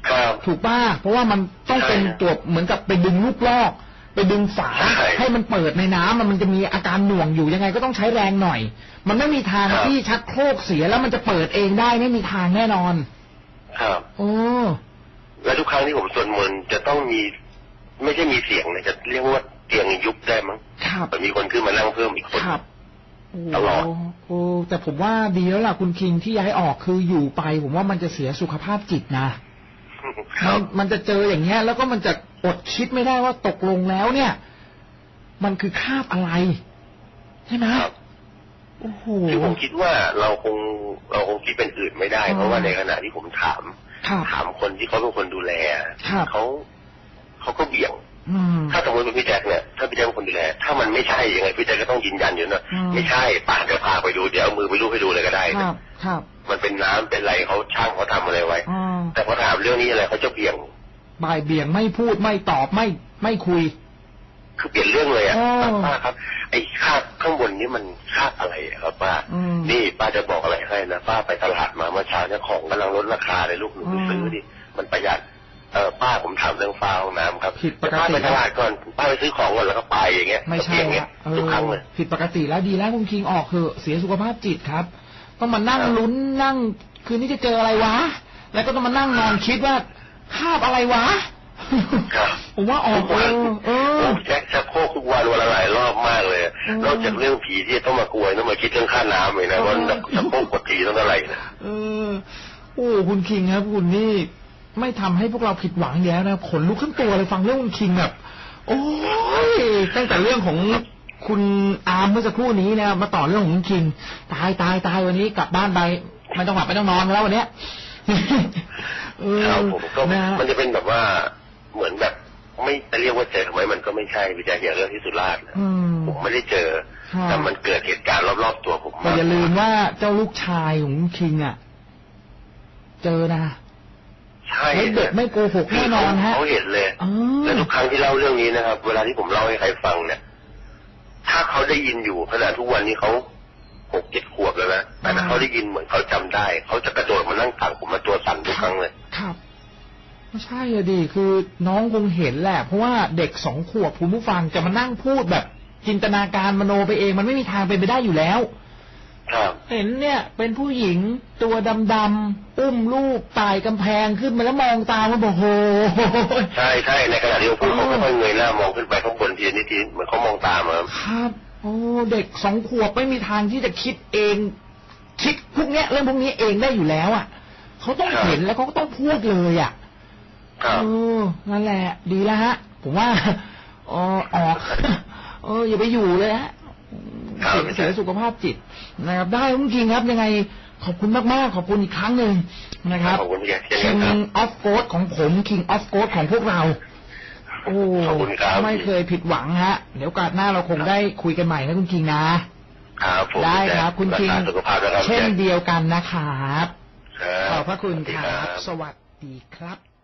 B: ครับ
A: ถูกป่ะเพราะว่ามันต้องเป็น
B: ใช่
A: ตัวเหมือนกับไปดึงลูกลอก ไปดึงฝา
B: ใช่
A: ให้มันเปิดในน้ำมันมันจะมีอาการหน่วงอยู่ยังไงก็ต้องใช้แรงหน่อย มันไม่มีทาง
B: ครับ
A: ที่ชักโครกเสียแล้วมันจะเปิดเองได้ไม่มีทางแน่นอน
B: ครับ
A: โอ้
B: และทุกครั้งที่ผมสวดมนต์จะต้องมีไม่ใช่มีเสียงเลยจะเรียกว่าเตียงยุบได้มั้ง
A: ครับ
B: แต่มีคนขึ้นมานั่งเพิ่มอีกคน
A: ครับโอ้
B: ตลอด
A: โอ้แต่ผมว่าดีแล้วล่ะคุณคิงที่ย้ายออกคืออยู่ไป ผมว่ามันจะเสียสุขภาพจิตนะ
B: ค
A: มั
B: รั
A: น
B: บ
A: มันจะเจออย่างเงี้ย แล้วก็มันจะอดคิดไม่ได้ว่าตกลงแล้วเนี่ย มันคือคราบอะไร ใช่ไหม
B: ครับ
A: โอ้โห
B: คือผมคิดว่าเราคงเราคงคิดเป็นอื่นไม่ได้
A: อ๋อ
B: เพราะว่าในขณะที่ผมถาม
A: ครับ
B: ถามคนที่เขาเป็นคนดูแล
A: ครับ
B: เขาเขาก็เบี่ยง
A: อืม
B: ถ้าสมมติเป็นพี่แจ็คเนี่ยถ้าพี่แจ็คเป็นคนดูแลถ้ามันไม่ใช่ยังไงพี่แจ็คก็ต้องยืนยันอยู่นะ
A: อืม
B: ไม่ใช่ป้าจะพาไปดูเดี๋ยวเอามือไปลูบให้ดูเลยก็ได้
A: ครับครับ
B: มันเป็นน้ำเป็นอะไรเขาช่างเขาทำอะไรไว้
A: อ่า
B: แต่พอถามเรื่องนี้อะไรเขาจะเบี่ยง
A: บ่ายเบี่ยงไม่พูดไม่ตอบไม่ไม่คุย
B: คือเปลี่ยนเรื่องเลยอะ
A: อ๋อ
B: ป้าครับ ไอ้คาบข้างบนนี่มันคาบอะไรอะครับป้า
A: อืม
B: นี่ป้าจะบอกอะไรให้นะป้าไปตลาดมาเมื่อเช้าเนี่ยของกำลังลดราคาเลยลูกหนูไป
A: อืม
B: ซื้อดิมันประหยัด เออป้าผมถามเรื่องฟ้าห้องน้ำครับ
A: ผิดปกติ
B: ป้าไปตลาดก่อนป้าไปซื้อของก่อนแล้วก็ไปอย่างเงี้ย
A: ไม่ใช่
B: เปลี่ยนเงี้
A: ละ
B: ย
A: เออ
B: ทุกครั้งเลย
A: ผิดปกติแล้วดีแล้วคุณคิงออกเถอะเสียสุขภาพจิตครับ ต้องมานั่ง
B: ครับ
A: ลุ้นนั่ง คืนนี้จะเจออะไรวะ แล้วก็ต้องมานั่งนอนคิดว่าคาบอะไรวะ
B: ครับ
A: ผมว่าออก
B: ทุก
A: เอ
B: วัน
A: อเออ
B: ผมแจ็คชักโครกทุกวันวันละหลายรอบมากเลย
A: อืม
B: นอกจากเรื่องผีที่ต้องมากลัวต้องมาคิดเรื่องค่าน้ำเลยนะ
A: อ๋อ
B: ว่าชักโครกกดทีต้องเท่าไหร่นะ
A: เออโอ้คุณคิงครับ คุณนี่ ไม่ทำให้พวกเราผิดหวังแล้วนะขนลุกทั้งตัวเลยฟังเรื่องคุณคิงแบบ โอ้ยตั้งแต่เรื่องของคุณอาร์มเมื่อสักครู่นี้นะมาต่อเรื่องของคุณคิง ตายตายตายวันนี้กลับบ้านไปไม่ต้องหลับไม่ต้องนอนแล้ววันเนี้ยเออ
B: ครับผมก็
A: นะฮะ
B: มันจะเป็นแบบว่าเหมือนแบบไม่จะเรียกว่าเจอไหมมันก็ไม่ใช่พี่แจ๊คอย่างเรื่องที่สุราษฎร์นะ
A: อืม
B: ผมไม่ได้เจอ
A: ครับ
B: แต่มันเกิดเหตุการณ์รอบๆตัวผม
A: แต่อย่าลืมว่าเจ้าลูกชายของคุณคิงอะ เจอนะ
B: ใช่
A: แล้วเด็กไม่โกหกแน่นอนฮะ
B: เขาเห็นเลย
A: อ๋อ
B: และทุกครั้งที่เล่าเรื่องนี้นะครับ เวลาที่ผมเล่าให้ใครฟังเนี่ย ถ้าเขาได้ยินอยู่ขนาดทุกวันนี้เขาหกเจ็ดขวบแล้วนะแต่ถ้าเขาได้ยินเหมือนเขาจำได้ เขาจะกระโดดมานั่งตักผมมาตัวสั่นทุกครั้งเลย
A: ครับไม่ใช่อะดิคือน้องคงเห็นแหละ เพราะว่าเด็กสองขวบคุณผู้ฟังจะมานั่งพูดแบบจินตนาการมโนไปเองมันไม่มีทางเป็นไปได้อยู่แล้ว
B: ครับ
A: เห็นเนี่ย เป็นผู้หญิงตัวดำๆอุ้มลูกตายกำแพงขึ้นมาแล้วมองตามันบอกโห
B: ใช่ใช่ในขณะที่เขาพูดเขาค่อยๆเงยหน้ามองขึ้นไปข้างบนทีนิดทีเหมือนเขามองตามอะครับ
A: ครับ โอ้เด็กสองขวบไม่มีทางที่จะคิดเอง คิดพวกเนี้ยเรื่องพวกนี้เองได้อยู่แล้วอะเขาต้องเห็นแล้วเขาก็ต้องพูดเลยอะ
B: ครับ
A: เออนั่นแหละ ดีแล้วฮะ ผมว่าเออออกเอออย่าไปอยู่เลยฮะ
B: ครับ
A: เสียเสียสุขภาพจิตนะครับ ได้คุณคิงครับยังไงขอบคุณมากๆ ขอบคุณอีกครั้งหนึ่งนะครับ
B: ขอบคุณพี่แกเช่นกั
A: King
B: นครับ
A: of g o a t ของผม King of g o a t ของพวกเรา โอ้
B: ขอบคุณครับ
A: ไม่เคยผิดหวังฮะ เดี๋ยวโอกาสหน้าเราคงได้คุยกันใหม่นะคุณคิงนะ
B: ครับผม
A: ได้ครับ คุณ
B: รัก
A: คิง
B: ษาสุขภาพด้วยครับ
A: เช่น
B: พี่แจ๊
A: เดียวกันนะครับ
B: ค
A: ขอบพระคุณ
B: สวัสดี
A: ครับ
B: บ
A: สวัสดีครับ